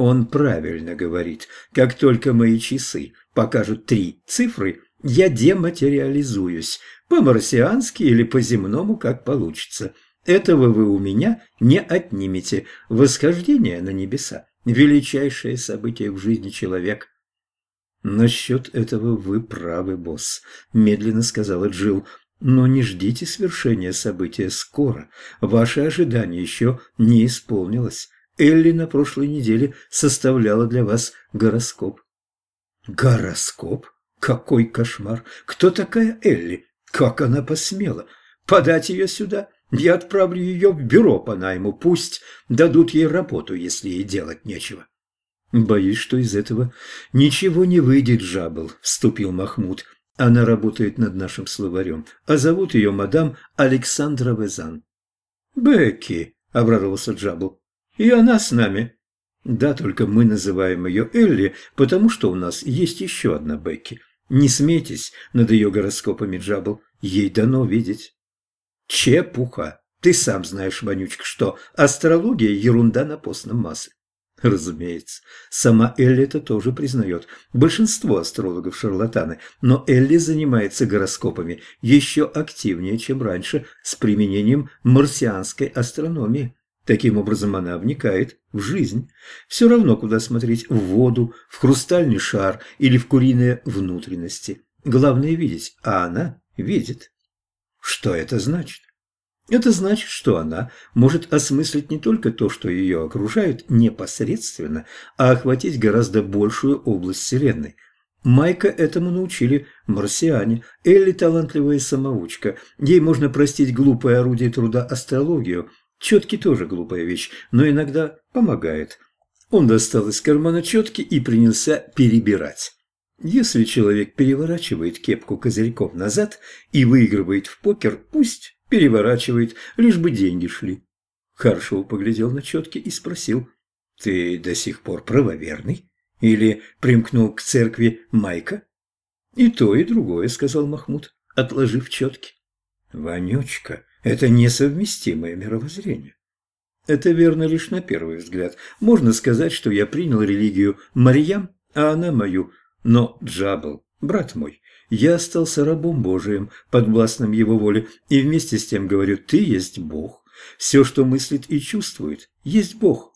Он правильно говорит. Как только мои часы покажут три цифры, я дематериализуюсь. По-марсиански или по-земному, как получится. Этого вы у меня не отнимете. Восхождение на небеса – величайшее событие в жизни человека. «Насчет этого вы правы, босс», – медленно сказала Джилл. «Но не ждите свершения события скоро. Ваше ожидание еще не исполнилось. Элли на прошлой неделе составляла для вас гороскоп». «Гороскоп? Какой кошмар! Кто такая Элли? Как она посмела? Подать ее сюда? Я отправлю ее в бюро по найму. Пусть дадут ей работу, если ей делать нечего». «Боюсь, что из этого ничего не выйдет, Жабл», – вступил Махмуд. «Она работает над нашим словарем, а зовут ее мадам Александра Везан». «Бекки», – обрадовался Джабл, – «и она с нами». «Да, только мы называем ее Элли, потому что у нас есть еще одна Бекки. Не смейтесь над ее гороскопами, Джабл, ей дано видеть». «Чепуха! Ты сам знаешь, Вонючка, что астрология – ерунда на постном масле. Разумеется, сама Элли это тоже признает. Большинство астрологов шарлатаны, но Элли занимается гороскопами еще активнее, чем раньше, с применением марсианской астрономии. Таким образом, она вникает в жизнь. Все равно, куда смотреть – в воду, в хрустальный шар или в куриные внутренности. Главное – видеть, а она видит. Что это значит? Это значит, что она может осмыслить не только то, что ее окружает непосредственно, а охватить гораздо большую область Вселенной. Майка этому научили марсиане. Элли – талантливая самоучка. Ей можно простить глупое орудие труда астрологию. Четки тоже глупая вещь, но иногда помогает. Он достал из кармана четки и принялся перебирать. Если человек переворачивает кепку козырьком назад и выигрывает в покер, пусть переворачивает, лишь бы деньги шли. Харшоу поглядел на четки и спросил, «Ты до сих пор правоверный? Или примкнул к церкви Майка?» «И то, и другое», — сказал Махмуд, отложив четки. «Вонючка, это несовместимое мировоззрение». «Это верно лишь на первый взгляд. Можно сказать, что я принял религию Марьям, а она мою. Но, Джабл, брат мой, я остался рабом Божиим, подвластным Его воле, и вместе с тем говорю, ты есть Бог. Все, что мыслит и чувствует, есть Бог.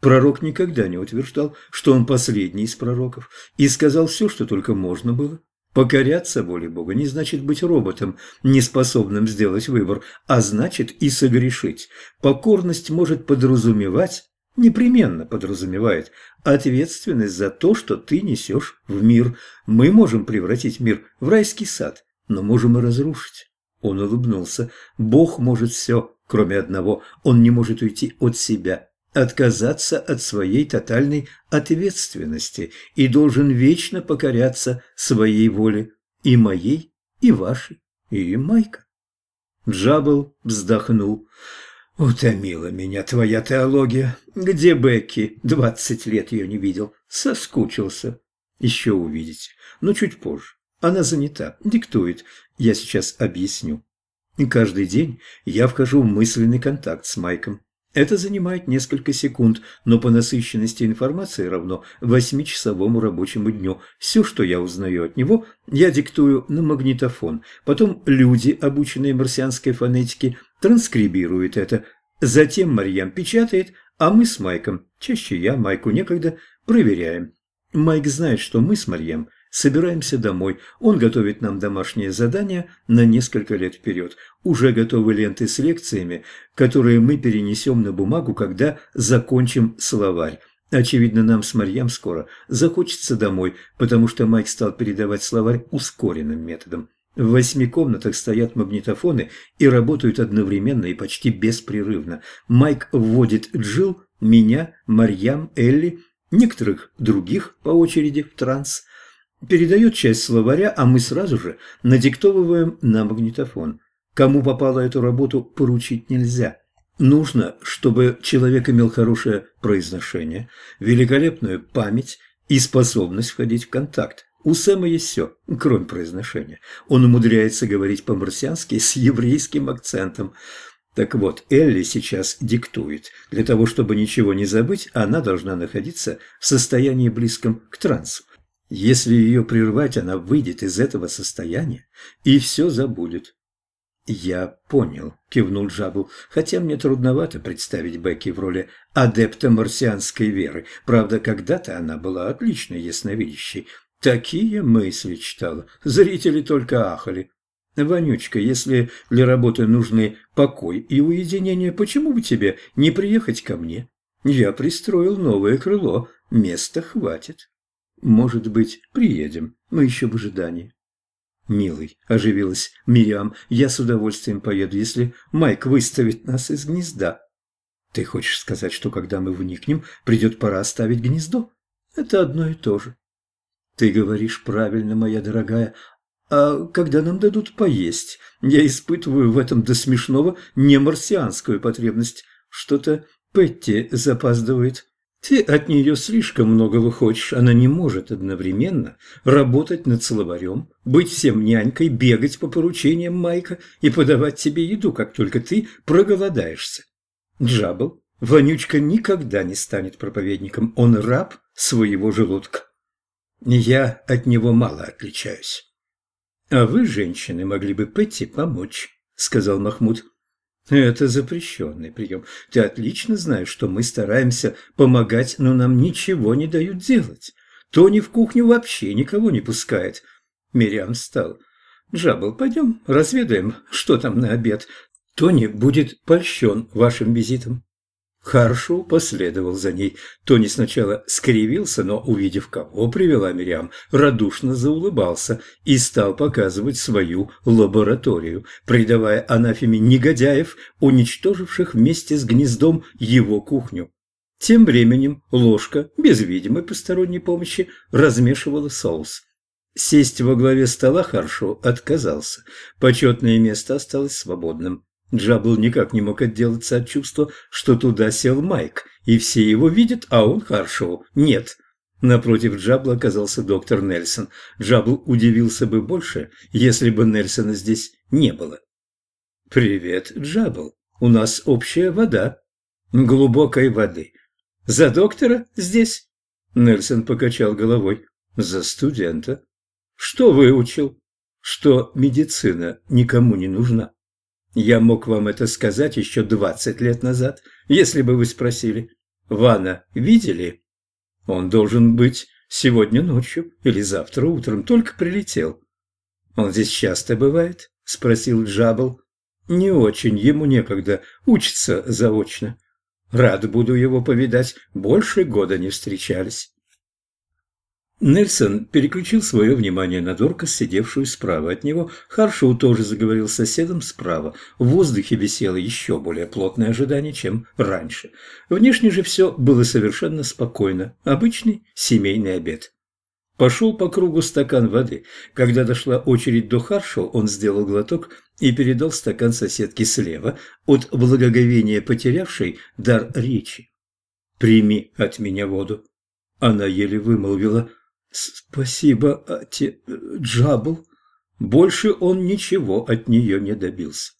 Пророк никогда не утверждал, что он последний из пророков, и сказал все, что только можно было. Покоряться воле Бога не значит быть роботом, неспособным сделать выбор, а значит и согрешить. Покорность может подразумевать непременно подразумевает ответственность за то, что ты несешь в мир. Мы можем превратить мир в райский сад, но можем и разрушить. Он улыбнулся. Бог может все, кроме одного. Он не может уйти от себя, отказаться от своей тотальной ответственности и должен вечно покоряться своей воле, и моей, и вашей, и Майка. Джабл вздохнул. «Утомила меня твоя теология. Где Бекки? Двадцать лет ее не видел. Соскучился. Еще увидеть. Но чуть позже. Она занята, диктует. Я сейчас объясню. Каждый день я вхожу в мысленный контакт с Майком. Это занимает несколько секунд, но по насыщенности информации равно восьмичасовому рабочему дню. Все, что я узнаю от него, я диктую на магнитофон. Потом люди, обученные марсианской фонетике, транскрибируют это. Затем Марьям печатает, а мы с Майком, чаще я, Майку некогда, проверяем. Майк знает, что мы с Марьям Собираемся домой. Он готовит нам домашнее задание на несколько лет вперед. Уже готовы ленты с лекциями, которые мы перенесем на бумагу, когда закончим словарь. Очевидно, нам с Марьям скоро захочется домой, потому что Майк стал передавать словарь ускоренным методом. В восьми комнатах стоят магнитофоны и работают одновременно и почти беспрерывно. Майк вводит Джилл, меня, Марьям, Элли, некоторых других по очереди в транс – передает часть словаря, а мы сразу же надиктовываем на магнитофон. Кому попало эту работу, поручить нельзя. Нужно, чтобы человек имел хорошее произношение, великолепную память и способность входить в контакт. У Сэма есть все, кроме произношения. Он умудряется говорить по-марсиански с еврейским акцентом. Так вот, Элли сейчас диктует. Для того, чтобы ничего не забыть, она должна находиться в состоянии близком к трансу. Если ее прервать, она выйдет из этого состояния и все забудет. «Я понял», – кивнул Джабл, хотя мне трудновато представить Бекки в роли адепта марсианской веры. Правда, когда-то она была отличной ясновидящей. Такие мысли читала. Зрители только ахали. «Вонючка, если для работы нужны покой и уединение, почему бы тебе не приехать ко мне? Я пристроил новое крыло, места хватит. Может быть, приедем, мы еще в ожидании». «Милый», – оживилась Мириам, – «я с удовольствием поеду, если Майк выставит нас из гнезда». «Ты хочешь сказать, что когда мы вникнем, придет пора оставить гнездо?» «Это одно и то же». «Ты говоришь правильно, моя дорогая, а когда нам дадут поесть, я испытываю в этом до смешного не марсианскую потребность. Что-то Петти запаздывает. Ты от нее слишком многого хочешь. Она не может одновременно работать над словарем, быть всем нянькой, бегать по поручениям Майка и подавать тебе еду, как только ты проголодаешься. Джабл, вонючка никогда не станет проповедником. Он раб своего желудка. Я от него мало отличаюсь. «А вы, женщины, могли бы Петти помочь», — сказал Махмуд. «Это запрещенный прием. Ты отлично знаешь, что мы стараемся помогать, но нам ничего не дают делать. Тони в кухню вообще никого не пускает». Мириам встал. «Джабл, пойдем разведаем, что там на обед. Тони будет польщен вашим визитом». Харшоу последовал за ней. Тони сначала скривился, но, увидев, кого привела Мириам, радушно заулыбался и стал показывать свою лабораторию, придавая анафеме негодяев, уничтоживших вместе с гнездом его кухню. Тем временем ложка, без видимой посторонней помощи, размешивала соус. Сесть во главе стола Харшоу отказался. Почетное место осталось свободным. Джабл никак не мог отделаться от чувства, что туда сел Майк, и все его видят, а он Харшоу нет. Напротив Джабла оказался доктор Нельсон. Джабл удивился бы больше, если бы Нельсона здесь не было. «Привет, Джабл. У нас общая вода. Глубокой воды. За доктора здесь?» Нельсон покачал головой. «За студента. Что выучил?» «Что медицина никому не нужна». Я мог вам это сказать еще двадцать лет назад, если бы вы спросили. Вана видели? Он должен быть сегодня ночью или завтра утром, только прилетел. Он здесь часто бывает? Спросил Джабл. Не очень, ему некогда, учится заочно. Рад буду его повидать, больше года не встречались. Нельсон переключил свое внимание на Дорка, сидевшую справа от него. Харшоу тоже заговорил с соседом справа. В воздухе висело еще более плотное ожидание, чем раньше. Внешне же все было совершенно спокойно. Обычный семейный обед. Пошел по кругу стакан воды. Когда дошла очередь до Харшоу, он сделал глоток и передал стакан соседке слева, от благоговения потерявшей дар речи. «Прими от меня воду». Она еле вымолвила – «Спасибо, Ати... Джабл». Больше он ничего от нее не добился.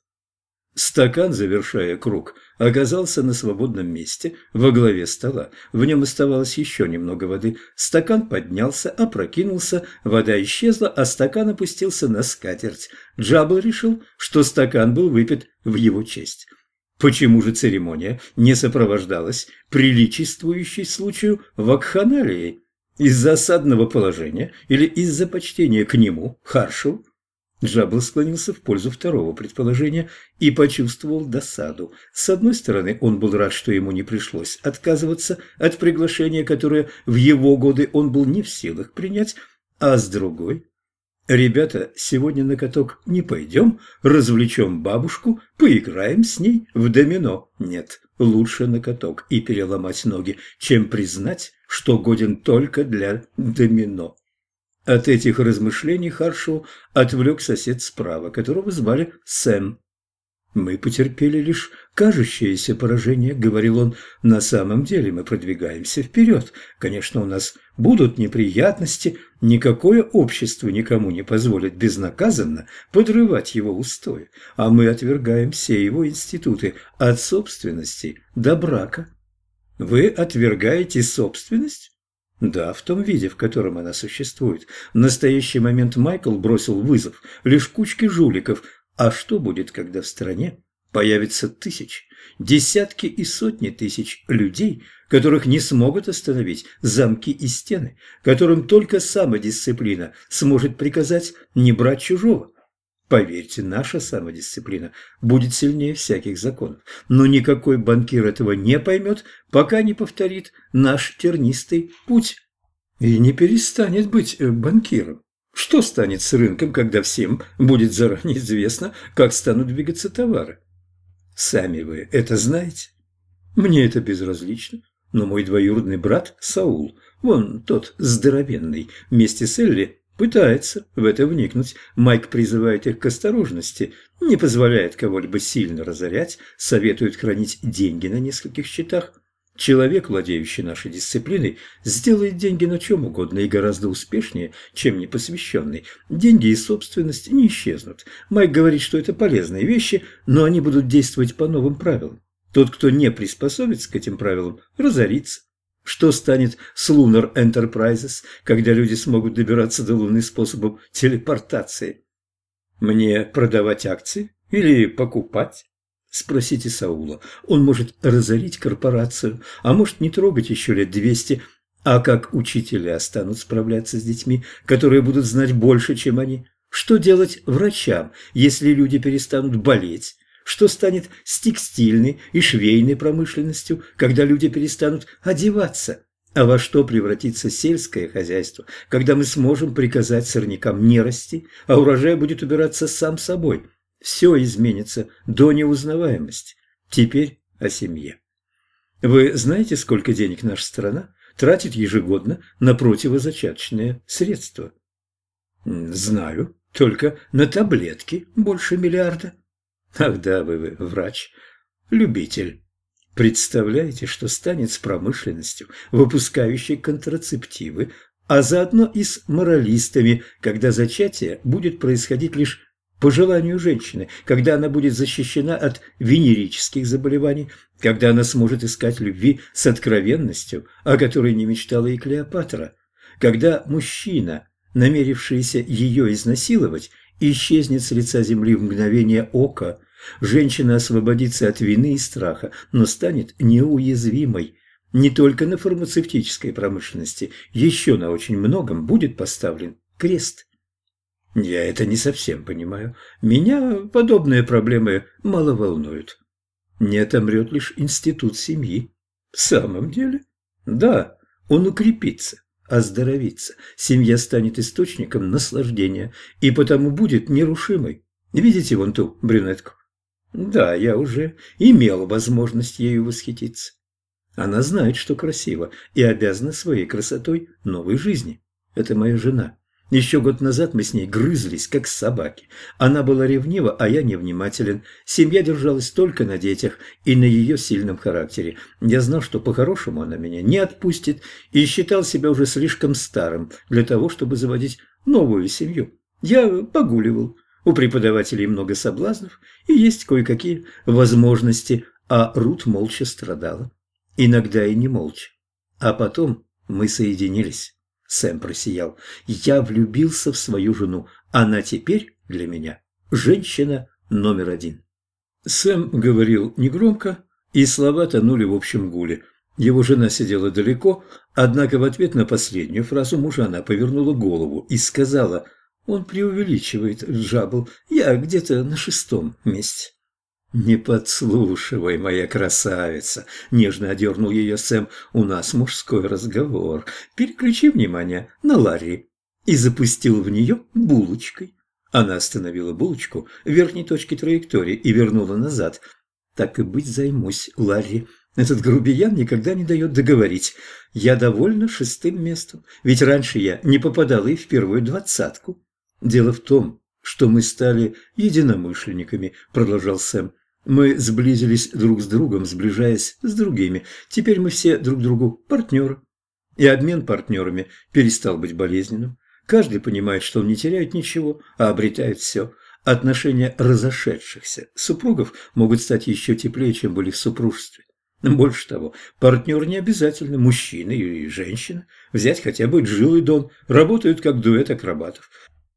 Стакан, завершая круг, оказался на свободном месте во главе стола. В нем оставалось еще немного воды. Стакан поднялся, опрокинулся, вода исчезла, а стакан опустился на скатерть. Джабл решил, что стакан был выпит в его честь. Почему же церемония не сопровождалась приличествующей случаю вакханалией? Из-за осадного положения или из-за почтения к нему, Харшу? Джабл склонился в пользу второго предположения и почувствовал досаду. С одной стороны, он был рад, что ему не пришлось отказываться от приглашения, которое в его годы он был не в силах принять, а с другой «Ребята, сегодня на каток не пойдем, развлечем бабушку, поиграем с ней в домино». Нет, лучше на каток и переломать ноги, чем признать, что годен только для домино. От этих размышлений Харшоу отвлек сосед справа, которого звали Сэм. «Мы потерпели лишь кажущееся поражение», — говорил он. «На самом деле мы продвигаемся вперед. Конечно, у нас будут неприятности. Никакое общество никому не позволит безнаказанно подрывать его устои. А мы отвергаем все его институты от собственности до брака». «Вы отвергаете собственность?» Да, в том виде, в котором она существует. В настоящий момент Майкл бросил вызов лишь кучке жуликов, а что будет, когда в стране появится тысяч, десятки и сотни тысяч людей, которых не смогут остановить замки и стены, которым только самодисциплина сможет приказать не брать чужого? Поверьте, наша самодисциплина будет сильнее всяких законов, но никакой банкир этого не поймет, пока не повторит наш тернистый путь и не перестанет быть э, банкиром. Что станет с рынком, когда всем будет заранее известно, как станут двигаться товары? Сами вы это знаете? Мне это безразлично, но мой двоюродный брат Саул, вон тот здоровенный, вместе с Элли, пытается в это вникнуть. Майк призывает их к осторожности, не позволяет кого-либо сильно разорять, советует хранить деньги на нескольких счетах. Человек, владеющий нашей дисциплиной, сделает деньги на чем угодно и гораздо успешнее, чем непосвященный. Деньги и собственность не исчезнут. Майк говорит, что это полезные вещи, но они будут действовать по новым правилам. Тот, кто не приспособится к этим правилам, разорится. Что станет с Lunar Enterprises, когда люди смогут добираться до Луны способом телепортации? Мне продавать акции или покупать? Спросите Саула. Он может разорить корпорацию, а может не трогать еще лет двести. А как учителя станут справляться с детьми, которые будут знать больше, чем они? Что делать врачам, если люди перестанут болеть? Что станет с текстильной и швейной промышленностью, когда люди перестанут одеваться? А во что превратится сельское хозяйство, когда мы сможем приказать сорнякам не расти, а урожай будет убираться сам собой? Все изменится до неузнаваемости. Теперь о семье. Вы знаете, сколько денег наша страна тратит ежегодно на противозачаточные средства? Знаю, только на таблетки больше миллиарда. Ах да, вы, вы врач, любитель. Представляете, что станет с промышленностью, выпускающей контрацептивы, а заодно и с моралистами, когда зачатие будет происходить лишь по желанию женщины, когда она будет защищена от венерических заболеваний, когда она сможет искать любви с откровенностью, о которой не мечтала и Клеопатра, когда мужчина, намерившийся ее изнасиловать, исчезнет с лица земли в мгновение ока, женщина освободится от вины и страха, но станет неуязвимой. Не только на фармацевтической промышленности, еще на очень многом будет поставлен крест. Я это не совсем понимаю. Меня подобные проблемы мало волнуют. Не отомрет лишь институт семьи. В самом деле? Да, он укрепится, оздоровится. Семья станет источником наслаждения и потому будет нерушимой. Видите вон ту брюнетку? Да, я уже имел возможность ею восхититься. Она знает, что красиво, и обязана своей красотой новой жизни. Это моя жена. Еще год назад мы с ней грызлись, как собаки. Она была ревнива, а я невнимателен. Семья держалась только на детях и на ее сильном характере. Я знал, что по-хорошему она меня не отпустит, и считал себя уже слишком старым для того, чтобы заводить новую семью. Я погуливал. У преподавателей много соблазнов и есть кое-какие возможности, а Рут молча страдала. Иногда и не молча. А потом мы соединились. Сэм просиял. «Я влюбился в свою жену. Она теперь для меня женщина номер один». Сэм говорил негромко, и слова тонули в общем гуле. Его жена сидела далеко, однако в ответ на последнюю фразу мужа она повернула голову и сказала «Он преувеличивает, Джабл, я где-то на шестом месте». «Не подслушивай, моя красавица!» – нежно одернул ее Сэм. «У нас мужской разговор. Переключи внимание на Ларри». И запустил в нее булочкой. Она остановила булочку в верхней точке траектории и вернула назад. «Так и быть займусь, Ларри. Этот грубиян никогда не дает договорить. Я довольна шестым местом, ведь раньше я не попадала и в первую двадцатку. Дело в том, что мы стали единомышленниками», – продолжал Сэм. Мы сблизились друг с другом, сближаясь с другими. Теперь мы все друг другу партнеры. И обмен партнерами перестал быть болезненным. Каждый понимает, что он не теряет ничего, а обретает все. Отношения разошедшихся супругов могут стать еще теплее, чем были в супружестве. Больше того, партнер не обязательно мужчина или женщина. Взять хотя бы Джилл и Дон, работают как дуэт акробатов.